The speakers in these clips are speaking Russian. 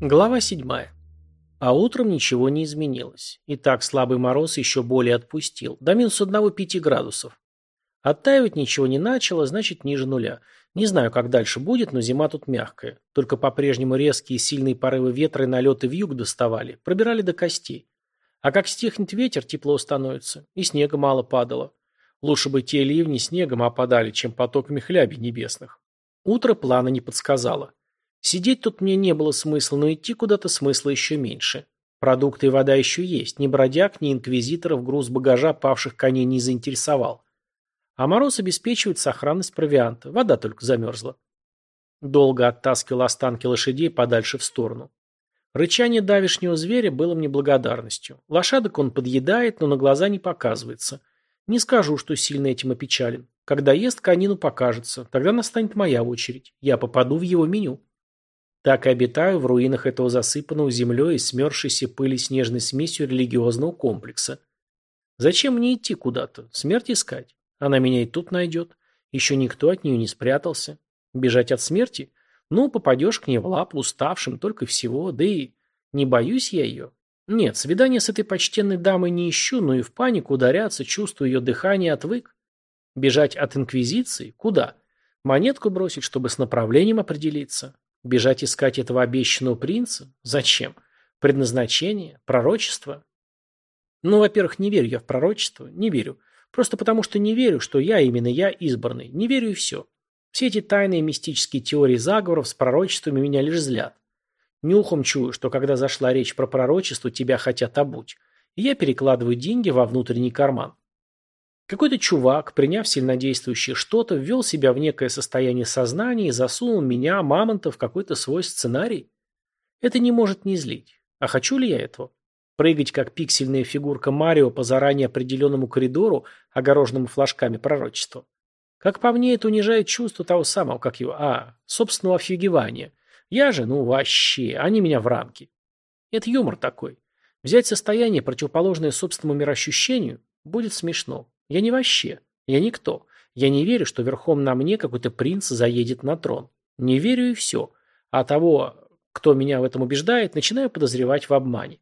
Глава 7. А утром ничего не изменилось. И так слабый мороз еще более отпустил. До минус одного пяти градусов. Оттаивать ничего не начало, значит ниже нуля. Не знаю, как дальше будет, но зима тут мягкая. Только по-прежнему резкие и сильные порывы ветра и налеты в юг доставали, пробирали до костей. А как стихнет ветер, тепло становится. И снега мало падало. Лучше бы те ливни снегом опадали, чем потоками хляби небесных. Утро плана не подсказало. Сидеть тут мне не было смысла, но идти куда-то смысла еще меньше. Продукты и вода еще есть. Ни бродяг, ни инквизиторов груз багажа павших коней не заинтересовал. А мороз обеспечивает сохранность провианта. Вода только замерзла. Долго оттаскивал останки лошадей подальше в сторону. Рычание давишнего зверя было мне благодарностью. Лошадок он подъедает, но на глаза не показывается. Не скажу, что сильно этим опечален. Когда ест, конину покажется. Тогда настанет моя очередь. Я попаду в его меню. Так и обитаю в руинах этого засыпанного землей и смерзшейся пыли снежной смесью религиозного комплекса. Зачем мне идти куда-то? Смерть искать? Она меня и тут найдет. Еще никто от нее не спрятался. Бежать от смерти? Ну, попадешь к ней в лапу уставшим только всего, да и не боюсь я ее. Нет, свидания с этой почтенной дамой не ищу, но и в панику ударяться, чувствую ее дыхание, отвык. Бежать от инквизиции? Куда? Монетку бросить, чтобы с направлением определиться? Бежать искать этого обещанного принца? Зачем? Предназначение? Пророчество? Ну, во-первых, не верю я в пророчество, не верю. Просто потому, что не верю, что я, именно я, избранный. Не верю и все. Все эти тайные мистические теории заговоров с пророчествами меня лишь злят. Нюхом чую, что когда зашла речь про пророчество, тебя хотят обуть. И я перекладываю деньги во внутренний карман. Какой-то чувак, приняв сильнодействующее что-то, ввел себя в некое состояние сознания и засунул меня, мамонта, в какой-то свой сценарий. Это не может не злить. А хочу ли я этого? Прыгать, как пиксельная фигурка Марио по заранее определенному коридору, огороженному флажками пророчества. Как по мне, это унижает чувство того самого, как его, а, собственного офигевания. Я же, ну вообще, они меня в рамки. Это юмор такой. Взять состояние, противоположное собственному мироощущению, будет смешно. Я не вообще. Я никто. Я не верю, что верхом на мне какой-то принц заедет на трон. Не верю и все. А того, кто меня в этом убеждает, начинаю подозревать в обмане.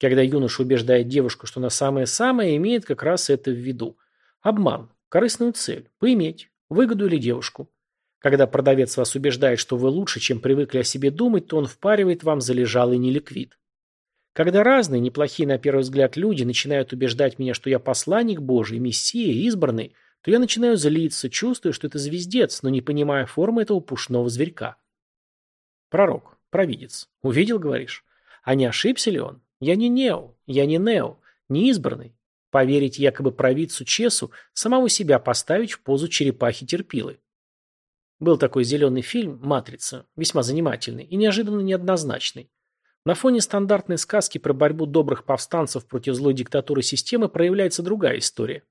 Когда юноша убеждает девушку, что она самое-самое, имеет как раз это в виду. Обман. Корыстную цель. Поиметь. Выгоду или девушку. Когда продавец вас убеждает, что вы лучше, чем привыкли о себе думать, то он впаривает вам залежалый неликвид. Когда разные, неплохие на первый взгляд люди начинают убеждать меня, что я посланник Божий, мессия, избранный, то я начинаю злиться, чувствую, что это звездец, но не понимая формы этого пушного зверька. Пророк, провидец. Увидел, говоришь? А не ошибся ли он? Я не Нео, я не Нео, не избранный. Поверить якобы провидцу Чесу, самого себя поставить в позу черепахи-терпилы. Был такой зеленый фильм «Матрица», весьма занимательный и неожиданно неоднозначный. На фоне стандартной сказки про борьбу добрых повстанцев против злой диктатуры системы проявляется другая история.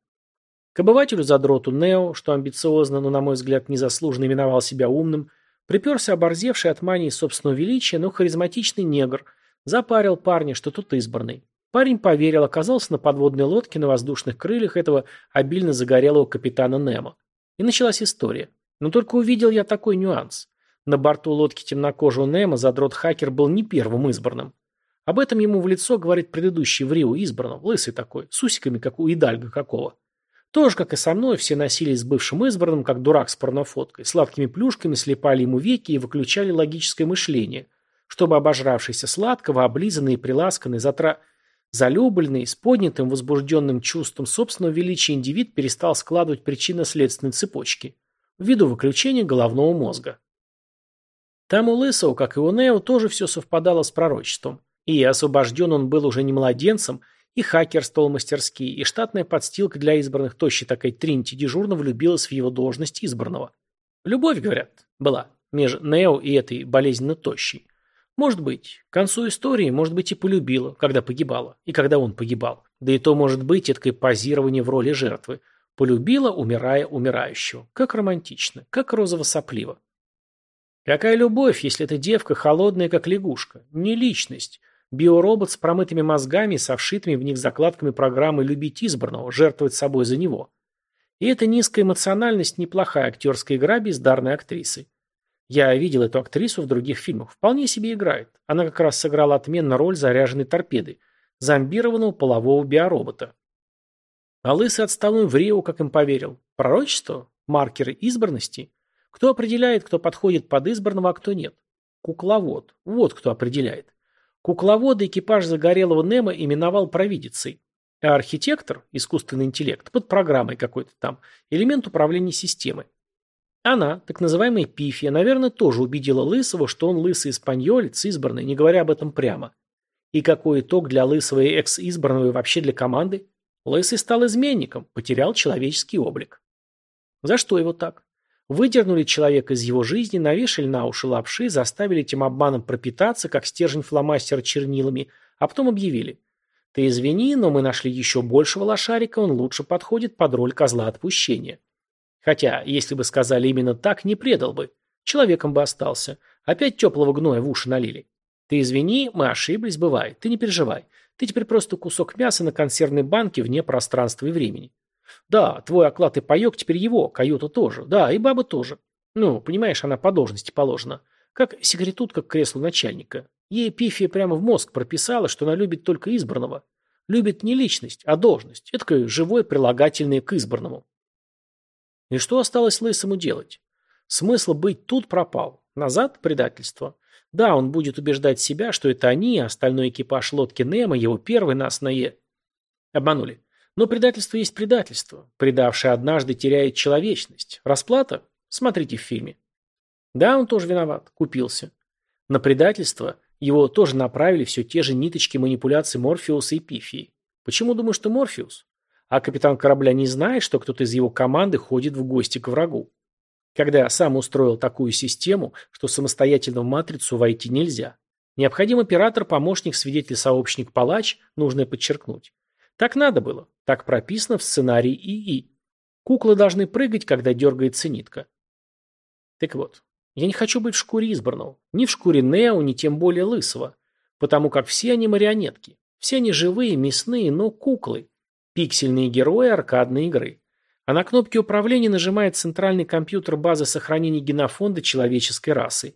К обывателю задроту Нео, что амбициозно, но, на мой взгляд, незаслуженно именовал себя умным, приперся оборзевший от мании собственного величия, но харизматичный негр, запарил парня, что тут избранный. Парень поверил, оказался на подводной лодке на воздушных крыльях этого обильно загорелого капитана Немо. И началась история. Но только увидел я такой нюанс. На борту лодки темнокожего Немо задрот-хакер был не первым избранным. Об этом ему в лицо говорит предыдущий в Рио избранным, лысый такой, с усиками, как у Идальга какого. Тоже, как и со мной, все носились с бывшим избранным, как дурак с порнофоткой, сладкими плюшками слепали ему веки и выключали логическое мышление, чтобы обожравшийся сладкого, облизанный и приласканный, затра... залюбленный, с поднятым возбужденным чувством собственного величия индивид перестал складывать причинно-следственные цепочки ввиду выключения головного мозга. Там у Лысого, как и у Нео, тоже все совпадало с пророчеством. И освобожден он был уже не младенцем, и хакерствовал мастерски, и штатная подстилка для избранных тощей такая Тринти дежурно влюбилась в его должность избранного. Любовь, говорят, была между Нео и этой болезненно тощей. Может быть, к концу истории, может быть, и полюбила, когда погибала, и когда он погибал. Да и то, может быть, эткое позирование в роли жертвы. Полюбила, умирая умирающего. Как романтично, как розово-сопливо. Какая любовь, если эта девка холодная, как лягушка? Не личность. Биоробот с промытыми мозгами со вшитыми в них закладками программы «любить избранного», жертвовать собой за него. И эта низкая эмоциональность – неплохая актерская игра бездарной актрисы. Я видел эту актрису в других фильмах. Вполне себе играет. Она как раз сыграла отменно роль заряженной торпеды, зомбированного полового биоробота. А лысый отставной в Рио, как им поверил. Пророчество? Маркеры избранности? Кто определяет, кто подходит под избранного, а кто нет? Кукловод. Вот кто определяет. Кукловода экипаж загорелого Немо именовал провидицей. А архитектор, искусственный интеллект, под программой какой-то там, элемент управления системой. Она, так называемая Пифия, наверное, тоже убедила Лысого, что он лысый испаньолец, избранный, не говоря об этом прямо. И какой итог для Лысого и экс-избранного и вообще для команды? Лысый стал изменником, потерял человеческий облик. За что его так? Выдернули человека из его жизни, навешали на уши лапши, заставили этим обманом пропитаться, как стержень фломастера чернилами, а потом объявили. Ты извини, но мы нашли еще большего лошарика, он лучше подходит под роль козла отпущения. Хотя, если бы сказали именно так, не предал бы. Человеком бы остался. Опять теплого гноя в уши налили. Ты извини, мы ошиблись, бывает. Ты не переживай. Ты теперь просто кусок мяса на консервной банке вне пространства и времени. Да, твой оклад и паек теперь его, каюта тоже. Да, и баба тоже. Ну, понимаешь, она по должности положена. Как секретутка к креслу начальника. Ей Пифия прямо в мозг прописала, что она любит только избранного. Любит не личность, а должность. Это такое живое прилагательное к избранному. И что осталось Лысому делать? Смысл быть тут пропал. Назад – предательство. Да, он будет убеждать себя, что это они, а остальной экипаж лодки Немо, его первый на Е. Обманули. Но предательство есть предательство. Предавший однажды теряет человечность. Расплата? Смотрите в фильме. Да, он тоже виноват. Купился. На предательство его тоже направили все те же ниточки манипуляций Морфеуса и Пифии. Почему думаю, что Морфеус? А капитан корабля не знает, что кто-то из его команды ходит в гости к врагу. Когда сам устроил такую систему, что самостоятельно в матрицу войти нельзя. Необходим оператор, помощник, свидетель, сообщник, палач, нужно подчеркнуть. Так надо было. Так прописано в сценарии ИИ. Куклы должны прыгать, когда дергается нитка. Так вот, я не хочу быть в шкуре избранного. Ни в шкуре Нео, ни тем более Лысого. Потому как все они марионетки. Все они живые, мясные, но куклы. Пиксельные герои аркадной игры. А на кнопке управления нажимает центральный компьютер базы сохранения генофонда человеческой расы.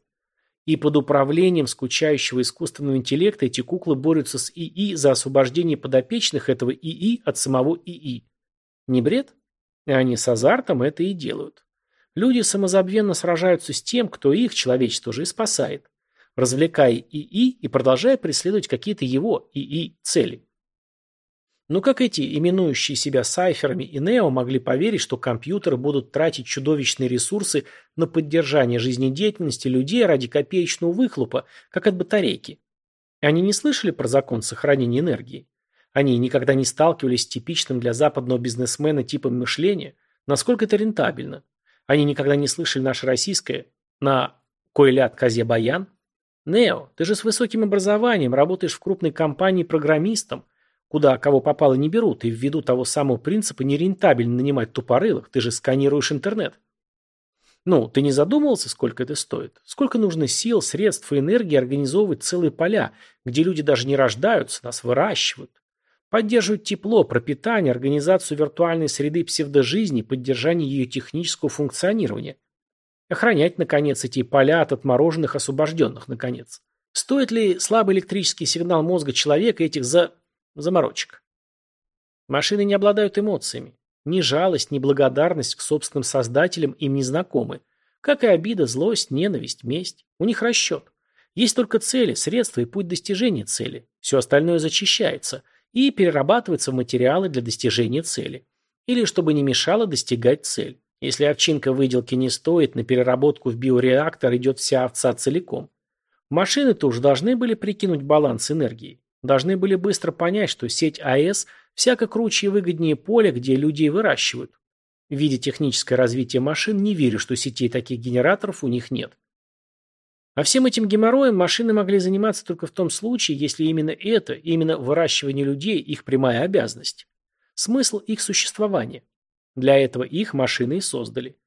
И под управлением скучающего искусственного интеллекта эти куклы борются с ИИ за освобождение подопечных этого ИИ от самого ИИ. Не бред? Они с азартом это и делают. Люди самозабвенно сражаются с тем, кто их, человечество, уже и спасает, развлекая ИИ и продолжая преследовать какие-то его ИИ цели. Но как эти, именующие себя сайферами и Нео, могли поверить, что компьютеры будут тратить чудовищные ресурсы на поддержание жизнедеятельности людей ради копеечного выхлопа, как от батарейки? Они не слышали про закон сохранения энергии? Они никогда не сталкивались с типичным для западного бизнесмена типом мышления, насколько это рентабельно? Они никогда не слышали наше российское на кой ляд козе баян? Нео, ты же с высоким образованием, работаешь в крупной компании программистом, Куда кого попало не берут, и ввиду того самого принципа нерентабельно нанимать тупорылых, ты же сканируешь интернет. Ну, ты не задумывался, сколько это стоит? Сколько нужно сил, средств и энергии организовывать целые поля, где люди даже не рождаются, нас выращивают? Поддерживать тепло, пропитание, организацию виртуальной среды псевдожизни, поддержание ее технического функционирования. Охранять, наконец, эти поля от отмороженных освобожденных, наконец. Стоит ли слабый электрический сигнал мозга человека этих за... Заморочек. Машины не обладают эмоциями. Ни жалость, ни благодарность к собственным создателям им не знакомы. Как и обида, злость, ненависть, месть. У них расчет. Есть только цели, средства и путь достижения цели. Все остальное зачищается и перерабатывается в материалы для достижения цели. Или чтобы не мешало достигать цель. Если овчинка выделки не стоит, на переработку в биореактор идет вся овца целиком. Машины-то уж должны были прикинуть баланс энергии. Должны были быстро понять, что сеть АЭС всяко круче и выгоднее поля, где людей выращивают. Видя техническое развитие машин, не верю, что сетей таких генераторов у них нет. А всем этим геморроем машины могли заниматься только в том случае, если именно это, именно выращивание людей, их прямая обязанность. Смысл их существования. Для этого их машины и создали.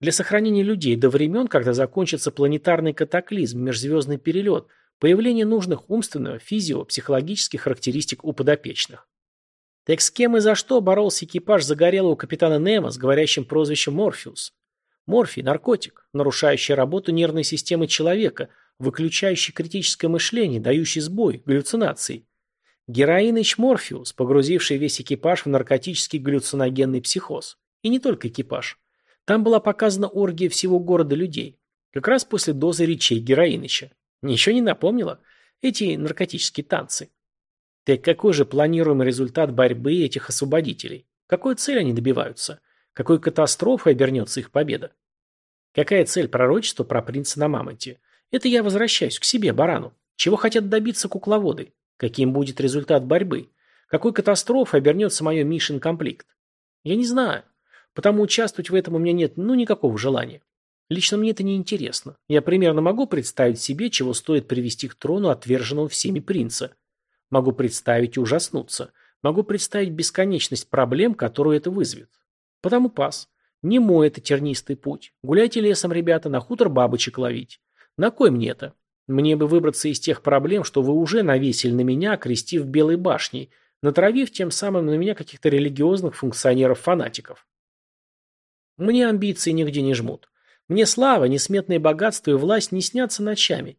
Для сохранения людей до времен, когда закончится планетарный катаклизм, межзвездный перелет – Появление нужных умственного, физио, психологических характеристик у подопечных. Так с кем и за что боролся экипаж загорелого капитана Немо с говорящим прозвищем Морфеус? Морфий – наркотик, нарушающий работу нервной системы человека, выключающий критическое мышление, дающий сбой, галлюцинации. Героиныч Морфеус, погрузивший весь экипаж в наркотический галлюциногенный психоз. И не только экипаж. Там была показана оргия всего города людей. Как раз после дозы речей Героиныча. Ничего не напомнила? Эти наркотические танцы. Так какой же планируемый результат борьбы этих освободителей? Какой цели они добиваются? Какой катастрофой обернется их победа? Какая цель пророчества про принца на мамонте? Это я возвращаюсь к себе, барану. Чего хотят добиться кукловоды? Каким будет результат борьбы? Какой катастрофой обернется мое Мишин комплект? Я не знаю. Потому участвовать в этом у меня нет ну никакого желания. Лично мне это не интересно. Я примерно могу представить себе, чего стоит привести к трону отверженного всеми принца. Могу представить и ужаснуться. Могу представить бесконечность проблем, которую это вызовет. Потому пас. Не мой это тернистый путь. Гуляйте лесом, ребята, на хутор бабочек ловить. На кой мне это? Мне бы выбраться из тех проблем, что вы уже навесили на меня, окрестив белой башней, натравив тем самым на меня каких-то религиозных функционеров-фанатиков. Мне амбиции нигде не жмут. Мне слава, несметные богатства и власть не снятся ночами.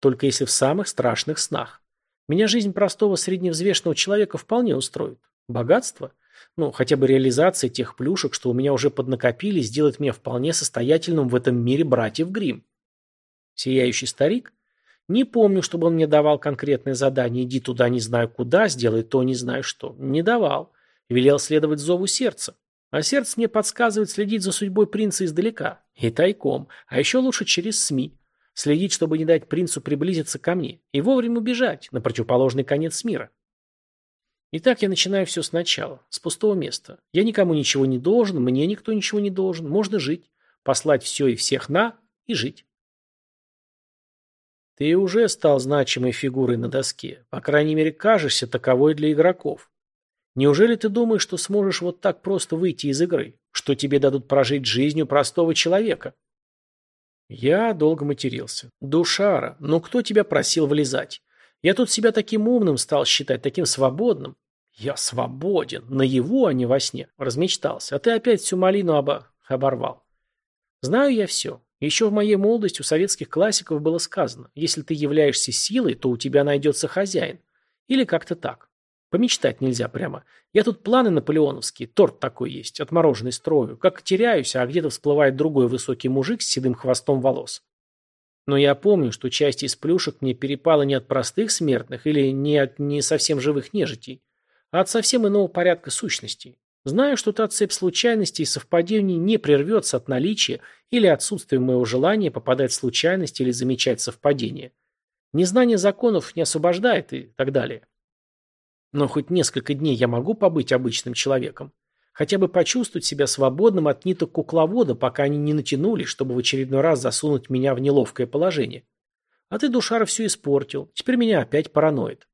Только если в самых страшных снах. Меня жизнь простого средневзвешенного человека вполне устроит. Богатство? Ну, хотя бы реализация тех плюшек, что у меня уже поднакопили, сделает меня вполне состоятельным в этом мире братьев Грим. Сияющий старик? Не помню, чтобы он мне давал конкретное задание «иди туда не знаю куда, сделай то не знаю что». Не давал. Велел следовать зову сердца. А сердце мне подсказывает следить за судьбой принца издалека. И тайком. А еще лучше через СМИ. Следить, чтобы не дать принцу приблизиться ко мне. И вовремя убежать на противоположный конец мира. Итак, я начинаю все сначала, с пустого места. Я никому ничего не должен, мне никто ничего не должен. Можно жить. Послать все и всех на и жить. Ты уже стал значимой фигурой на доске. По крайней мере, кажешься таковой для игроков. Неужели ты думаешь, что сможешь вот так просто выйти из игры? Что тебе дадут прожить жизнью простого человека? Я долго матерился. Душара, ну кто тебя просил влезать? Я тут себя таким умным стал считать, таким свободным. Я свободен, наяву, а не во сне. Размечтался. А ты опять всю малину обо... оборвал. Знаю я все. Еще в моей молодости у советских классиков было сказано, если ты являешься силой, то у тебя найдется хозяин. Или как-то так. Помечтать нельзя прямо. Я тут планы наполеоновские, торт такой есть, отмороженный строю. Как теряюсь, а где-то всплывает другой высокий мужик с седым хвостом волос. Но я помню, что часть из плюшек мне перепала не от простых смертных или не от не совсем живых нежитей, а от совсем иного порядка сущностей. Знаю, что та цепь случайностей и совпадений не прервется от наличия или отсутствия моего желания попадать в случайность или замечать совпадения. Незнание законов не освобождает и так далее. Но хоть несколько дней я могу побыть обычным человеком. Хотя бы почувствовать себя свободным от ниток кукловода, пока они не натянулись, чтобы в очередной раз засунуть меня в неловкое положение. А ты, душара, все испортил. Теперь меня опять параноид.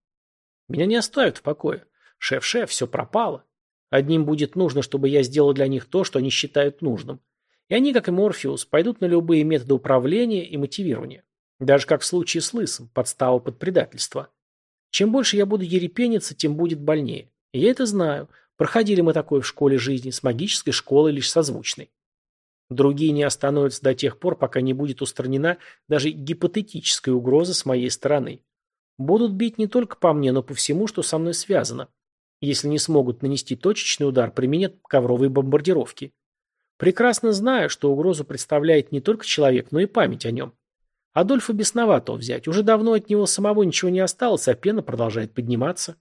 Меня не оставят в покое. Шеф-шеф, все пропало. Одним будет нужно, чтобы я сделал для них то, что они считают нужным. И они, как и Морфеус, пойдут на любые методы управления и мотивирования. Даже как в случае с Лысом, подстава под предательство. Чем больше я буду ерепениться, тем будет больнее. Я это знаю. Проходили мы такое в школе жизни, с магической школой лишь созвучной. Другие не остановятся до тех пор, пока не будет устранена даже гипотетическая угроза с моей стороны. Будут бить не только по мне, но по всему, что со мной связано. Если не смогут нанести точечный удар, применят ковровые бомбардировки. Прекрасно знаю, что угрозу представляет не только человек, но и память о нем. Адольфа бесновато взять. Уже давно от него самого ничего не осталось, а пена продолжает подниматься.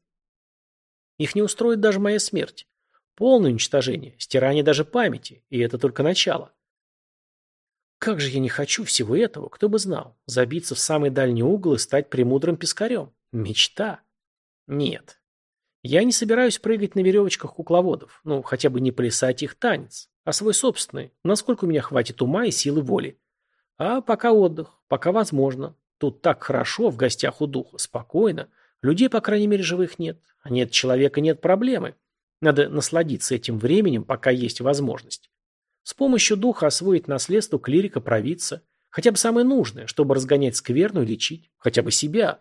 Их не устроит даже моя смерть. Полное уничтожение, стирание даже памяти. И это только начало. Как же я не хочу всего этого, кто бы знал. Забиться в самый дальний угол и стать премудрым пескарем. Мечта. Нет. Я не собираюсь прыгать на веревочках кукловодов. Ну, хотя бы не плясать их танец. А свой собственный. Насколько у меня хватит ума и силы воли. А пока отдых, пока возможно. Тут так хорошо, в гостях у духа, спокойно. Людей, по крайней мере, живых нет. А нет человека, нет проблемы. Надо насладиться этим временем, пока есть возможность. С помощью духа освоить наследство клирика провидца. Хотя бы самое нужное, чтобы разгонять скверну и лечить. Хотя бы себя.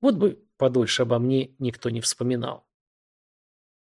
Вот бы подольше обо мне никто не вспоминал.